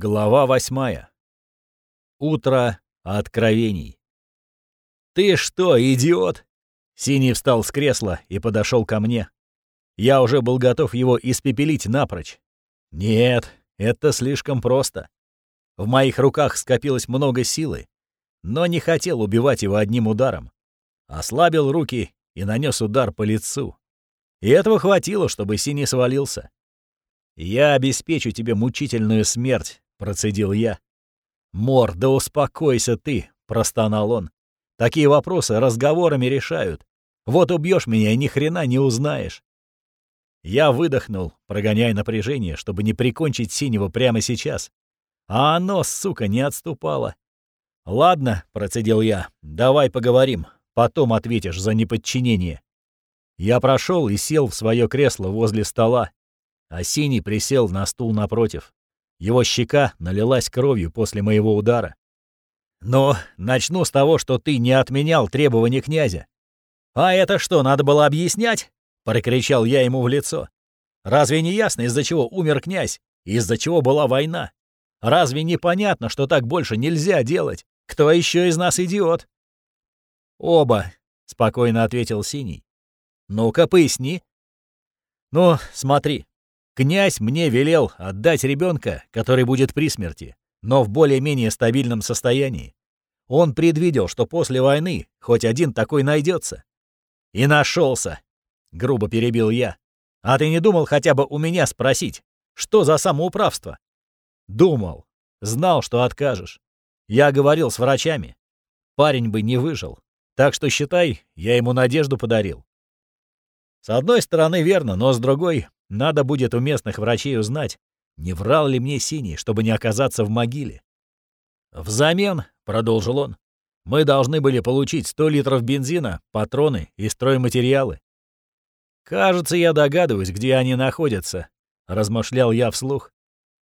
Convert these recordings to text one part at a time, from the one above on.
Глава восьмая. Утро откровений. «Ты что, идиот?» Синий встал с кресла и подошел ко мне. Я уже был готов его испепелить напрочь. Нет, это слишком просто. В моих руках скопилось много силы, но не хотел убивать его одним ударом. Ослабил руки и нанес удар по лицу. И этого хватило, чтобы Синий свалился. «Я обеспечу тебе мучительную смерть», — процедил я. «Мор, да успокойся ты», — простонал он. «Такие вопросы разговорами решают. Вот убьешь меня ни хрена не узнаешь». Я выдохнул, прогоняя напряжение, чтобы не прикончить синего прямо сейчас. А оно, сука, не отступало. «Ладно», — процедил я, — «давай поговорим. Потом ответишь за неподчинение». Я прошел и сел в свое кресло возле стола, а Синий присел на стул напротив. Его щека налилась кровью после моего удара. «Но начну с того, что ты не отменял требования князя». «А это что, надо было объяснять?» — прокричал я ему в лицо. «Разве не ясно, из-за чего умер князь? Из-за чего была война? Разве не понятно, что так больше нельзя делать? Кто еще из нас идиот?» «Оба», — спокойно ответил Синий. «Ну-ка, поясни». «Ну, смотри, Князь мне велел отдать ребенка, который будет при смерти, но в более-менее стабильном состоянии. Он предвидел, что после войны хоть один такой найдется. И нашелся, грубо перебил я. А ты не думал хотя бы у меня спросить, что за самоуправство? Думал. Знал, что откажешь. Я говорил с врачами. Парень бы не выжил. Так что, считай, я ему надежду подарил. С одной стороны, верно, но с другой, надо будет у местных врачей узнать, не врал ли мне Синий, чтобы не оказаться в могиле. «Взамен», — продолжил он, — «мы должны были получить 100 литров бензина, патроны и стройматериалы». «Кажется, я догадываюсь, где они находятся», — размышлял я вслух.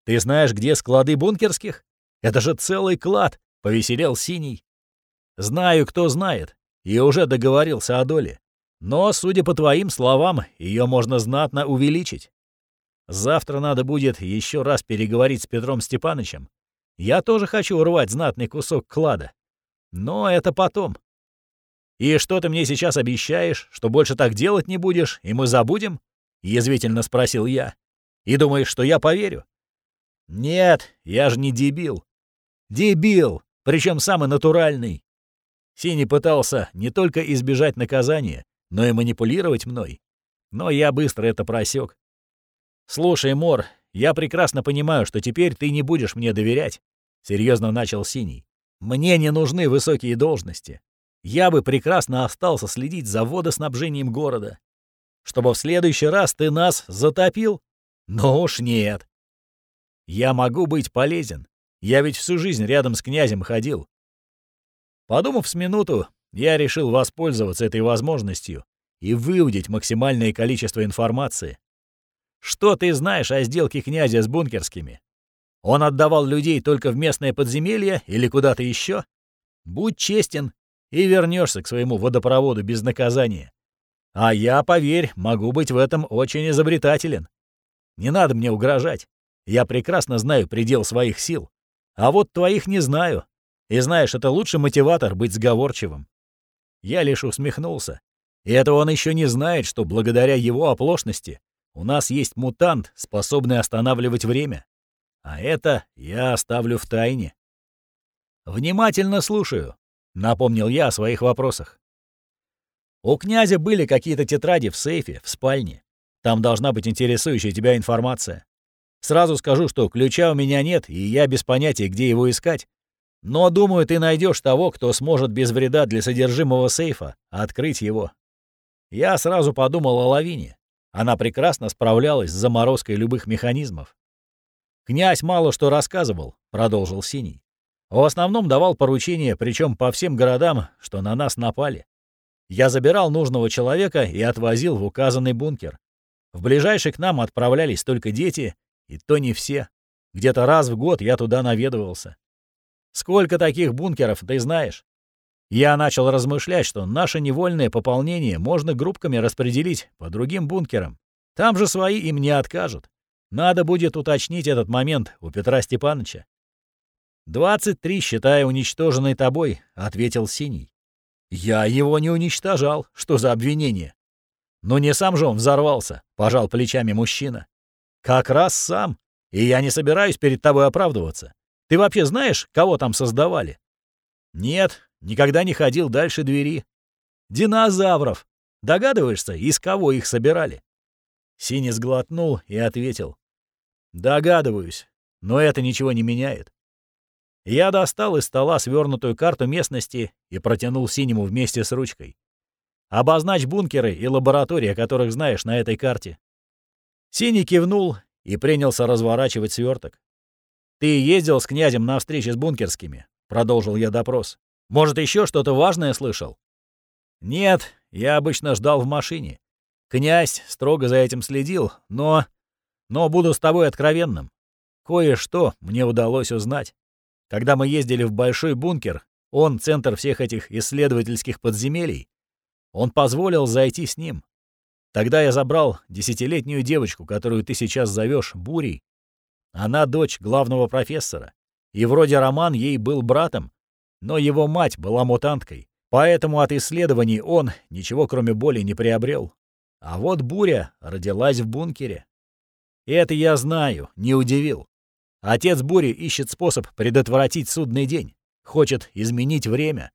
«Ты знаешь, где склады бункерских? Это же целый клад», — повеселел Синий. «Знаю, кто знает, и уже договорился о доле. Но, судя по твоим словам, ее можно знатно увеличить. Завтра надо будет еще раз переговорить с Петром Степановичем. Я тоже хочу урвать знатный кусок клада. Но это потом. И что ты мне сейчас обещаешь, что больше так делать не будешь, и мы забудем? Язвительно спросил я. И думаешь, что я поверю? Нет, я же не дебил. Дебил, причем самый натуральный. Синий пытался не только избежать наказания, но и манипулировать мной. Но я быстро это просек. «Слушай, Мор, я прекрасно понимаю, что теперь ты не будешь мне доверять», — серьезно начал Синий. «Мне не нужны высокие должности. Я бы прекрасно остался следить за водоснабжением города. Чтобы в следующий раз ты нас затопил? Ну уж нет. Я могу быть полезен. Я ведь всю жизнь рядом с князем ходил. Подумав с минуту, я решил воспользоваться этой возможностью и выудить максимальное количество информации. Что ты знаешь о сделке князя с бункерскими? Он отдавал людей только в местное подземелье или куда-то еще? Будь честен и вернешься к своему водопроводу без наказания. А я, поверь, могу быть в этом очень изобретателен. Не надо мне угрожать. Я прекрасно знаю предел своих сил. А вот твоих не знаю. И знаешь, это лучший мотиватор быть сговорчивым. Я лишь усмехнулся. И это он еще не знает, что благодаря его оплошности у нас есть мутант, способный останавливать время. А это я оставлю в тайне. «Внимательно слушаю», — напомнил я о своих вопросах. «У князя были какие-то тетради в сейфе, в спальне. Там должна быть интересующая тебя информация. Сразу скажу, что ключа у меня нет, и я без понятия, где его искать, но, думаю, ты найдешь того, кто сможет без вреда для содержимого сейфа открыть его. Я сразу подумал о лавине. Она прекрасно справлялась с заморозкой любых механизмов. «Князь мало что рассказывал», — продолжил Синий. «В основном давал поручения, причем по всем городам, что на нас напали. Я забирал нужного человека и отвозил в указанный бункер. В ближайший к нам отправлялись только дети, и то не все. Где-то раз в год я туда наведывался. Сколько таких бункеров ты знаешь? Я начал размышлять, что наше невольное пополнение можно группками распределить по другим бункерам. Там же свои им не откажут. Надо будет уточнить этот момент у Петра Степановича. «Двадцать три, считая уничтоженной тобой», — ответил Синий. «Я его не уничтожал. Что за обвинение?» «Ну не сам же он взорвался», — пожал плечами мужчина. «Как раз сам. И я не собираюсь перед тобой оправдываться. Ты вообще знаешь, кого там создавали?» «Нет, никогда не ходил дальше двери». «Динозавров. Догадываешься, из кого их собирали?» Синий сглотнул и ответил. «Догадываюсь, но это ничего не меняет. Я достал из стола свернутую карту местности и протянул синему вместе с ручкой. Обозначь бункеры и лаборатории, о которых знаешь на этой карте. Синий кивнул и принялся разворачивать сверток. «Ты ездил с князем на встрече с бункерскими?» — продолжил я допрос. «Может, еще что-то важное слышал?» «Нет, я обычно ждал в машине. Князь строго за этим следил, но... Но буду с тобой откровенным. Кое-что мне удалось узнать. Когда мы ездили в большой бункер, он центр всех этих исследовательских подземелий, он позволил зайти с ним. Тогда я забрал десятилетнюю девочку, которую ты сейчас зовешь Бурей. Она дочь главного профессора. И вроде Роман ей был братом, но его мать была мутанткой. Поэтому от исследований он ничего кроме боли не приобрел. А вот Буря родилась в бункере. Это я знаю, не удивил. Отец Бури ищет способ предотвратить судный день. Хочет изменить время.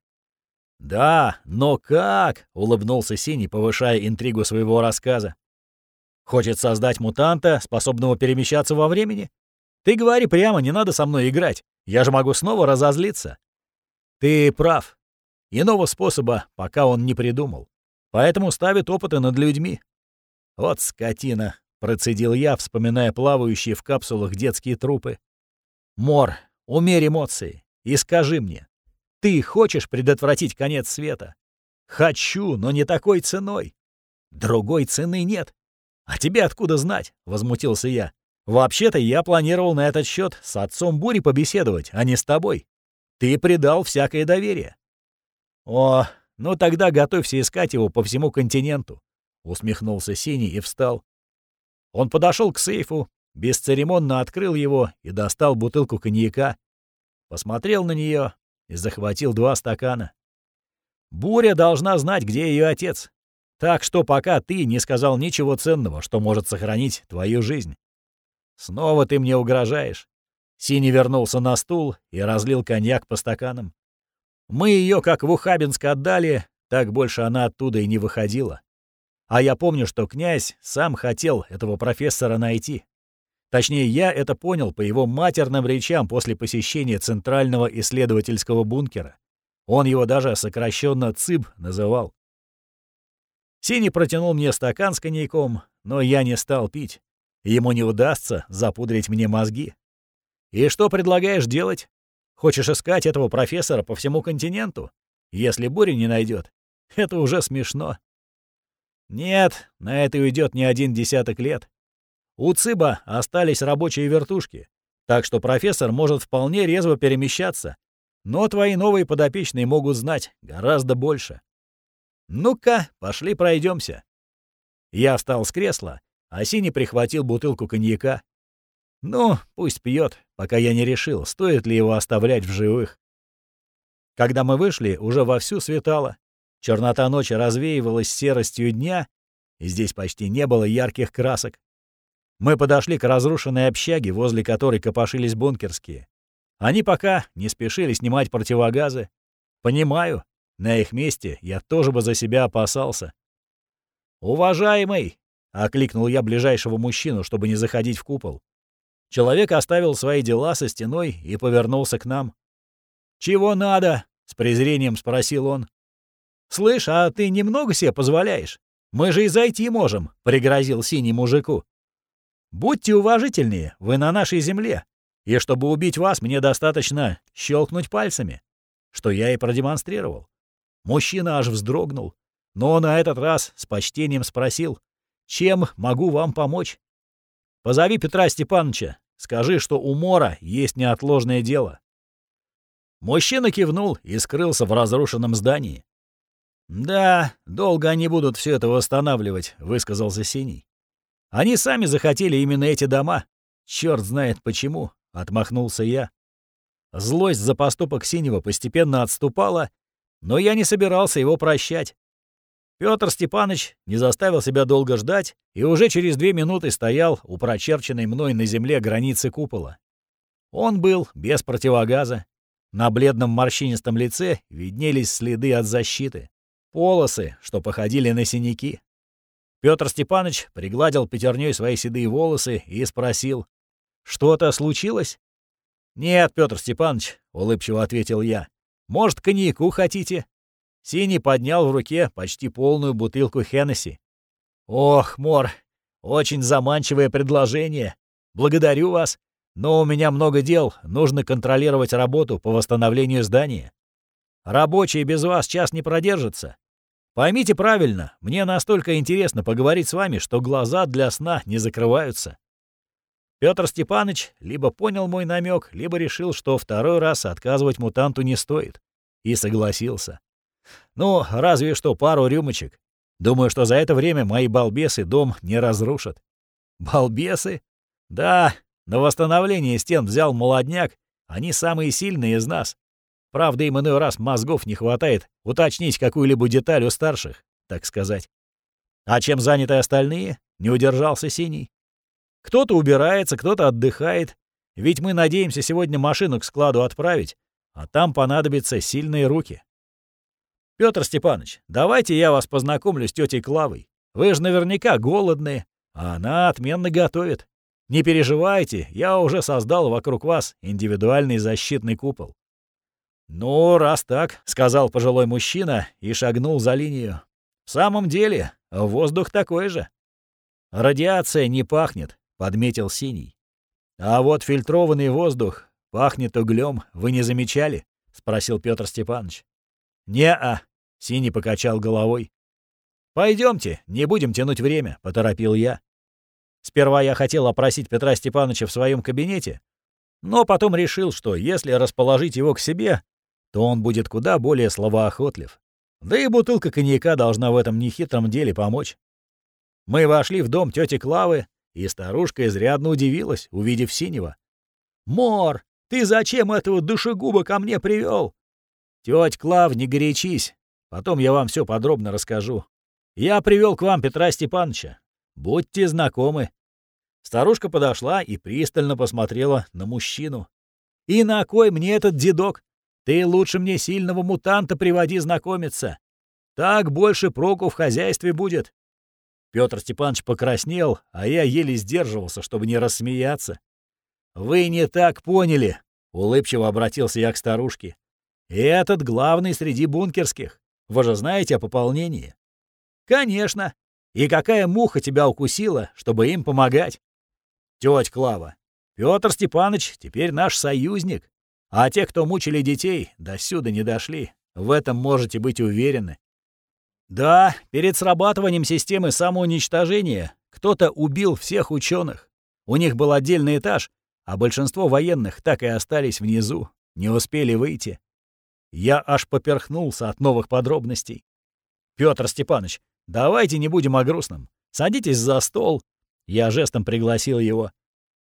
«Да, но как?» — улыбнулся Синий, повышая интригу своего рассказа. «Хочет создать мутанта, способного перемещаться во времени? Ты говори прямо, не надо со мной играть. Я же могу снова разозлиться». «Ты прав. Иного способа пока он не придумал. Поэтому ставит опыты над людьми». «Вот скотина. Процедил я, вспоминая плавающие в капсулах детские трупы. «Мор, умерь эмоции и скажи мне, ты хочешь предотвратить конец света?» «Хочу, но не такой ценой. Другой цены нет. А тебе откуда знать?» — возмутился я. «Вообще-то я планировал на этот счет с отцом Бури побеседовать, а не с тобой. Ты предал всякое доверие». «О, ну тогда готовься искать его по всему континенту», — усмехнулся Синий и встал. Он подошел к сейфу, бесцеремонно открыл его и достал бутылку коньяка, посмотрел на нее и захватил два стакана. Буря должна знать, где ее отец. Так что пока ты не сказал ничего ценного, что может сохранить твою жизнь. Снова ты мне угрожаешь. Синий вернулся на стул и разлил коньяк по стаканам. Мы ее как в Ухабинск отдали, так больше она оттуда и не выходила. А я помню, что князь сам хотел этого профессора найти. Точнее, я это понял по его матерным речам после посещения Центрального исследовательского бункера. Он его даже сокращенно ЦИБ называл. Синий протянул мне стакан с коньяком, но я не стал пить. Ему не удастся запудрить мне мозги. И что предлагаешь делать? Хочешь искать этого профессора по всему континенту? Если буря не найдет, это уже смешно. Нет, на это уйдет не один десяток лет. У ЦИБа остались рабочие вертушки, так что профессор может вполне резво перемещаться. Но твои новые подопечные могут знать гораздо больше. Ну-ка, пошли пройдемся. Я встал с кресла, а Синий прихватил бутылку коньяка. Ну, пусть пьет, пока я не решил, стоит ли его оставлять в живых. Когда мы вышли, уже вовсю светало. Чернота ночи развеивалась серостью дня, и здесь почти не было ярких красок. Мы подошли к разрушенной общаге, возле которой копошились бункерские. Они пока не спешили снимать противогазы. Понимаю, на их месте я тоже бы за себя опасался. «Уважаемый!» — окликнул я ближайшего мужчину, чтобы не заходить в купол. Человек оставил свои дела со стеной и повернулся к нам. «Чего надо?» — с презрением спросил он. «Слышь, а ты немного себе позволяешь? Мы же и зайти можем», — пригрозил синий мужику. «Будьте уважительнее, вы на нашей земле. И чтобы убить вас, мне достаточно щелкнуть пальцами», что я и продемонстрировал. Мужчина аж вздрогнул, но на этот раз с почтением спросил, «Чем могу вам помочь?» «Позови Петра Степановича, скажи, что у Мора есть неотложное дело». Мужчина кивнул и скрылся в разрушенном здании. «Да, долго они будут все это восстанавливать», — высказался Синий. Они сами захотели именно эти дома. Черт знает почему, отмахнулся я. Злость за поступок Синего постепенно отступала, но я не собирался его прощать. Петр Степанович не заставил себя долго ждать и уже через две минуты стоял у прочерченной мной на земле границы купола. Он был без противогаза. На бледном морщинистом лице виднелись следы от защиты. Полосы, что походили на синяки. Петр Степанович пригладил пятерней свои седые волосы и спросил, «Что-то случилось?» «Нет, Петр Степанович», — улыбчиво ответил я. «Может, коньяку хотите?» Синий поднял в руке почти полную бутылку Хеннесси. «Ох, Мор, очень заманчивое предложение. Благодарю вас. Но у меня много дел, нужно контролировать работу по восстановлению здания. Рабочие без вас час не продержатся. Поймите правильно, мне настолько интересно поговорить с вами, что глаза для сна не закрываются». Петр Степанович либо понял мой намек, либо решил, что второй раз отказывать мутанту не стоит. И согласился. Ну, разве что пару рюмочек. Думаю, что за это время мои балбесы дом не разрушат. Балбесы? Да, на восстановление стен взял молодняк. Они самые сильные из нас. Правда, им иной раз мозгов не хватает уточнить какую-либо деталь у старших, так сказать. А чем заняты остальные? Не удержался Синий. Кто-то убирается, кто-то отдыхает. Ведь мы надеемся сегодня машину к складу отправить, а там понадобятся сильные руки. Петр Степанович, давайте я вас познакомлю с тетей Клавой. Вы же наверняка голодные, а она отменно готовит. Не переживайте, я уже создал вокруг вас индивидуальный защитный купол. «Ну, раз так», — сказал пожилой мужчина и шагнул за линию. «В самом деле, воздух такой же». «Радиация не пахнет», — подметил Синий. «А вот фильтрованный воздух пахнет углем, вы не замечали?» — спросил Петр Степанович. «Не-а», — Синий покачал головой. Пойдемте, не будем тянуть время», — поторопил я. Сперва я хотел опросить Петра Степановича в своем кабинете, но потом решил, что если расположить его к себе, то он будет куда более словоохотлив. Да и бутылка коньяка должна в этом нехитром деле помочь. Мы вошли в дом тети Клавы, и старушка изрядно удивилась, увидев синего. «Мор, ты зачем этого душегуба ко мне привел? «Тёть Клав, не горячись. Потом я вам все подробно расскажу. Я привел к вам Петра Степановича. Будьте знакомы». Старушка подошла и пристально посмотрела на мужчину. «И на кой мне этот дедок? Ты лучше мне сильного мутанта приводи знакомиться. Так больше проку в хозяйстве будет». Петр Степанович покраснел, а я еле сдерживался, чтобы не рассмеяться. «Вы не так поняли», — улыбчиво обратился я к старушке. Этот главный среди бункерских. Вы же знаете о пополнении. Конечно. И какая муха тебя укусила, чтобы им помогать? Тетя Клава, Петр Степанович теперь наш союзник. А те, кто мучили детей, до сюда не дошли. В этом можете быть уверены. Да, перед срабатыванием системы самоуничтожения кто-то убил всех ученых. У них был отдельный этаж, а большинство военных так и остались внизу, не успели выйти. Я аж поперхнулся от новых подробностей. Петр Степанович, давайте не будем о грустном. Садитесь за стол. Я жестом пригласил его.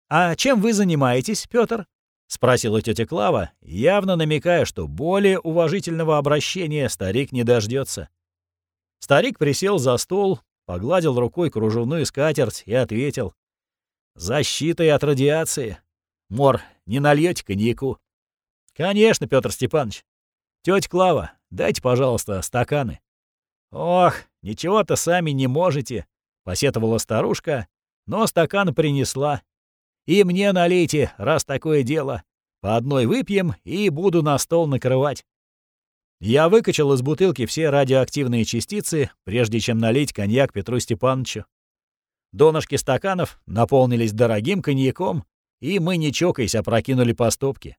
А чем вы занимаетесь, Петр? спросила тетя Клава, явно намекая, что более уважительного обращения старик не дождется. Старик присел за стол, погладил рукой кружевную скатерть и ответил. «Защитой от радиации. Мор, не нальете коньяку?» «Конечно, Петр Степанович. Тетя Клава, дайте, пожалуйста, стаканы». «Ох, ничего-то сами не можете», — посетовала старушка, но стакан принесла. «И мне налейте, раз такое дело. По одной выпьем и буду на стол накрывать». Я выкачал из бутылки все радиоактивные частицы, прежде чем налить коньяк Петру Степановичу. Донышки стаканов наполнились дорогим коньяком, и мы, не чокаясь, опрокинули по стопке.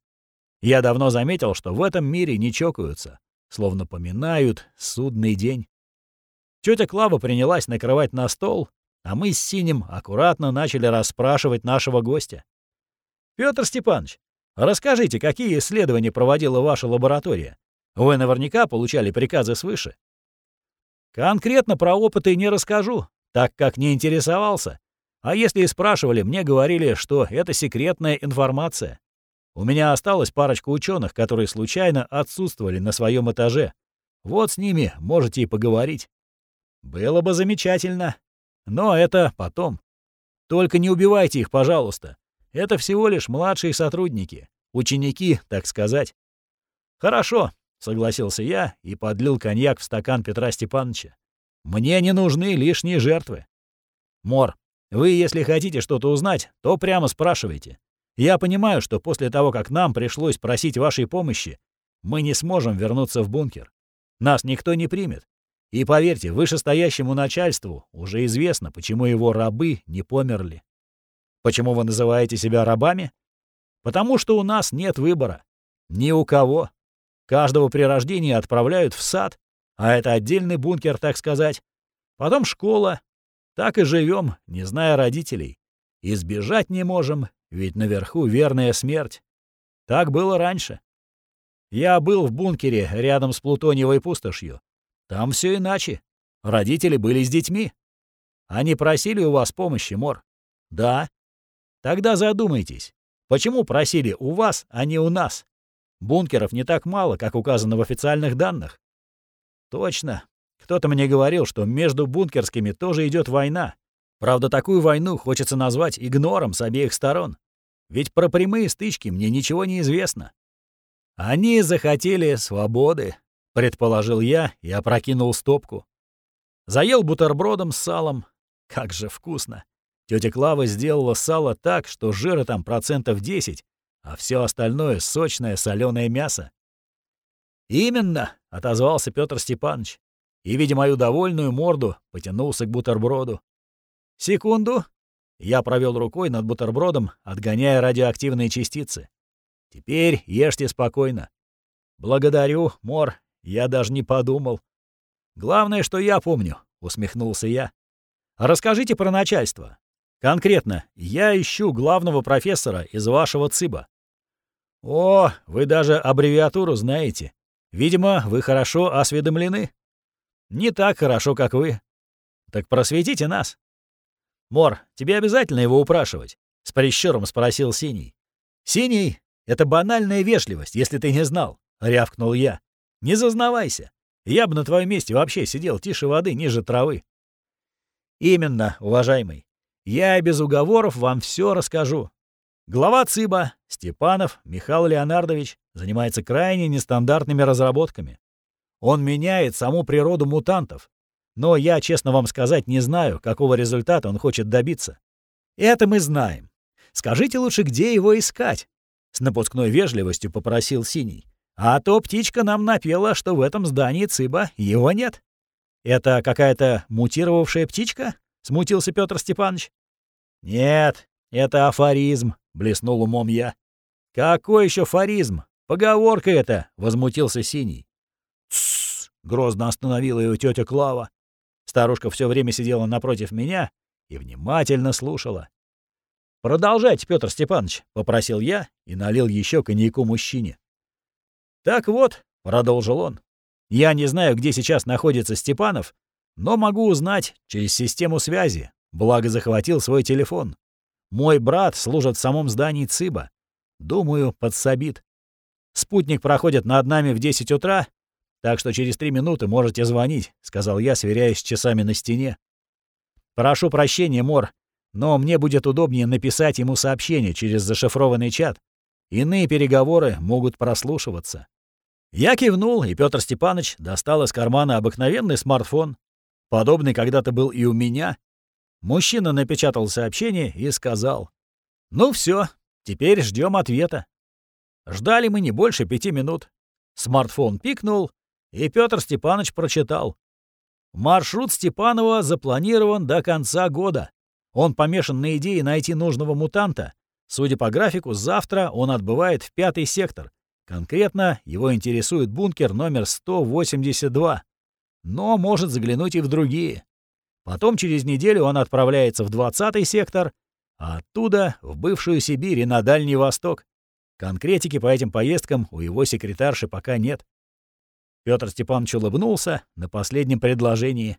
Я давно заметил, что в этом мире не чокаются, словно поминают судный день. Тетя Клава принялась накрывать на стол, а мы с Синим аккуратно начали расспрашивать нашего гостя. Петр Степанович, расскажите, какие исследования проводила ваша лаборатория? Вы наверняка получали приказы свыше. Конкретно про опыты не расскажу, так как не интересовался. А если и спрашивали, мне говорили, что это секретная информация. У меня осталась парочка ученых, которые случайно отсутствовали на своем этаже. Вот с ними можете и поговорить. Было бы замечательно. Но это потом. Только не убивайте их, пожалуйста. Это всего лишь младшие сотрудники. Ученики, так сказать. Хорошо, согласился я и подлил коньяк в стакан Петра Степановича. Мне не нужны лишние жертвы. Мор, вы, если хотите что-то узнать, то прямо спрашивайте. Я понимаю, что после того, как нам пришлось просить вашей помощи, мы не сможем вернуться в бункер. Нас никто не примет. И поверьте, вышестоящему начальству уже известно, почему его рабы не померли. Почему вы называете себя рабами? Потому что у нас нет выбора. Ни у кого. Каждого при рождении отправляют в сад, а это отдельный бункер, так сказать. Потом школа, так и живем, не зная родителей. Избежать не можем, ведь наверху верная смерть. Так было раньше. Я был в бункере рядом с Плутониевой пустошью. Там все иначе. Родители были с детьми. Они просили у вас помощи, Мор? Да. Тогда задумайтесь, почему просили у вас, а не у нас? Бункеров не так мало, как указано в официальных данных. Точно. Кто-то мне говорил, что между бункерскими тоже идет война. Правда, такую войну хочется назвать игнором с обеих сторон. Ведь про прямые стычки мне ничего не известно. Они захотели свободы, предположил я и опрокинул стопку. Заел бутербродом с салом. Как же вкусно. Тетя Клава сделала сало так, что жира там процентов 10, а все остальное — сочное соленое мясо. «Именно», — отозвался Петр Степанович и, видя мою довольную морду, потянулся к бутерброду. «Секунду!» Я провел рукой над бутербродом, отгоняя радиоактивные частицы. «Теперь ешьте спокойно». «Благодарю, Мор, я даже не подумал». «Главное, что я помню», — усмехнулся я. «Расскажите про начальство. Конкретно, я ищу главного профессора из вашего ЦИБа». «О, вы даже аббревиатуру знаете. Видимо, вы хорошо осведомлены». Не так хорошо, как вы. Так просветите нас. Мор, тебе обязательно его упрашивать? С прищуром спросил Синий. Синий — это банальная вежливость, если ты не знал, рявкнул я. Не зазнавайся. Я бы на твоем месте вообще сидел тише воды, ниже травы. Именно, уважаемый. Я без уговоров вам все расскажу. Глава ЦИБа, Степанов Михаил Леонардович, занимается крайне нестандартными разработками. Он меняет саму природу мутантов. Но я, честно вам сказать, не знаю, какого результата он хочет добиться. Это мы знаем. Скажите лучше, где его искать?» С напускной вежливостью попросил Синий. «А то птичка нам напела, что в этом здании ЦИБа его нет». «Это какая-то мутировавшая птичка?» — смутился Петр Степанович. «Нет, это афоризм», — блеснул умом я. «Какой еще афоризм? Поговорка это!» — возмутился Синий. «Тссс!» — грозно остановила ее тетя Клава. Старушка все время сидела напротив меня и внимательно слушала. «Продолжайте, Петр Степанович», — попросил я и налил еще коньяку мужчине. «Так вот», — продолжил он, — «я не знаю, где сейчас находится Степанов, но могу узнать через систему связи, благо захватил свой телефон. Мой брат служит в самом здании ЦИБа. Думаю, подсобит. Спутник проходит над нами в 10 утра, так что через три минуты можете звонить», — сказал я, сверяясь с часами на стене. «Прошу прощения, Мор, но мне будет удобнее написать ему сообщение через зашифрованный чат. Иные переговоры могут прослушиваться». Я кивнул, и Петр Степанович достал из кармана обыкновенный смартфон. Подобный когда-то был и у меня. Мужчина напечатал сообщение и сказал. «Ну все, теперь ждем ответа». Ждали мы не больше пяти минут. Смартфон пикнул, и Петр Степанович прочитал. Маршрут Степанова запланирован до конца года. Он помешан на идее найти нужного мутанта. Судя по графику, завтра он отбывает в пятый сектор. Конкретно его интересует бункер номер 182. Но может заглянуть и в другие. Потом через неделю он отправляется в 20-й сектор, а оттуда в бывшую Сибирь и на Дальний Восток. Конкретики по этим поездкам у его секретарши пока нет. Петр Степанович улыбнулся на последнем предложении.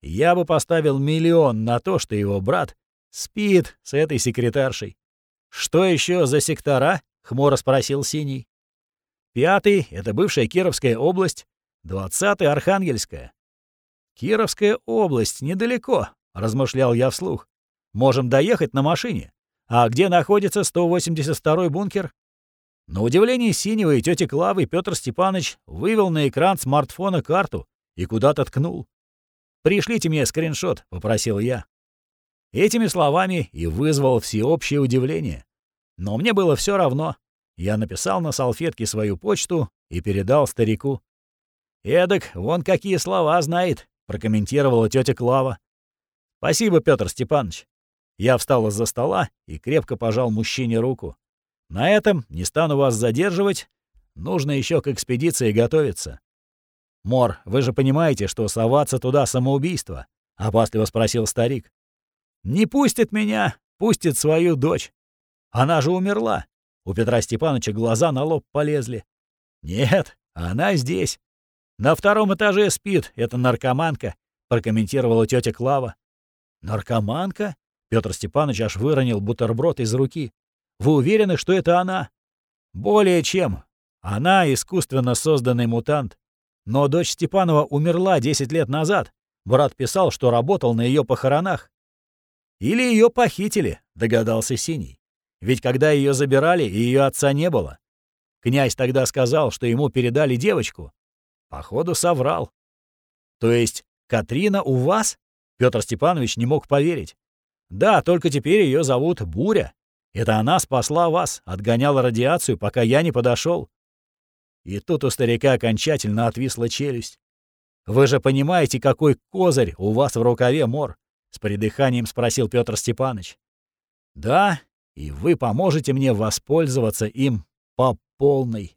Я бы поставил миллион на то, что его брат Спит с этой секретаршей. Что еще за сектора? хмуро спросил Синий. Пятый — это бывшая Кировская область, двадцатый — Архангельская. Кировская область недалеко, размышлял я вслух. Можем доехать на машине. А где находится 182-й бункер? На удивление Синего и тети Клавы Петр Степанович вывел на экран смартфона карту и куда-то ткнул. «Пришлите мне скриншот», — попросил я. Этими словами и вызвал всеобщее удивление. Но мне было все равно. Я написал на салфетке свою почту и передал старику. «Эдак, вон какие слова знает», — прокомментировала тетя Клава. «Спасибо, Петр Степанович». Я встал из-за стола и крепко пожал мужчине руку. «На этом не стану вас задерживать. Нужно еще к экспедиции готовиться». «Мор, вы же понимаете, что соваться туда самоубийство?» — опасливо спросил старик. «Не пустит меня, пустит свою дочь. Она же умерла. У Петра Степановича глаза на лоб полезли. «Нет, она здесь. На втором этаже спит эта наркоманка», — прокомментировала тетя Клава. «Наркоманка?» — Петр Степанович аж выронил бутерброд из руки. «Вы уверены, что это она?» «Более чем. Она искусственно созданный мутант. Но дочь Степанова умерла 10 лет назад. Брат писал, что работал на ее похоронах. «Или ее похитили», — догадался Синий. Ведь когда ее забирали, ее отца не было. Князь тогда сказал, что ему передали девочку. Походу, соврал. То есть Катрина у вас? Петр Степанович не мог поверить. Да, только теперь ее зовут Буря. Это она спасла вас, отгоняла радиацию, пока я не подошел. И тут у старика окончательно отвисла челюсть. «Вы же понимаете, какой козырь у вас в рукаве, Мор?» — с придыханием спросил Петр Степанович. «Да, и вы поможете мне воспользоваться им по полной.